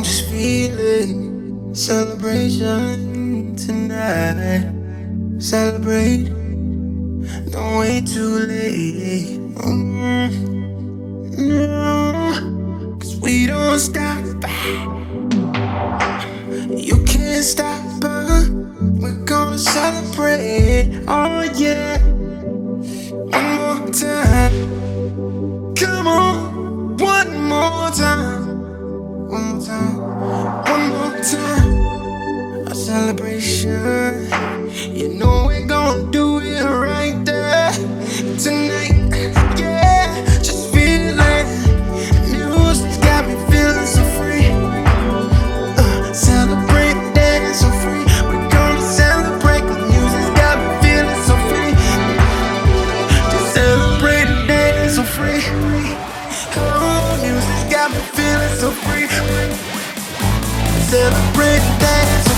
feeling. Celebration tonight. Celebrate. Don't wait too late. Mm, no, cause we don't stop. You can't stop us. We're gonna celebrate. Oh, yeah. One more time. Come on. One more time. Time. One more time. A celebration. You know we're gonna do it right there tonight. Yeah, just. Music's got me feeling so free. Uh, celebrate, dance so free. We're gonna celebrate music's got me feeling so free. Just celebrate dance so free. Oh, music's got me feeling so free. Celebrate dance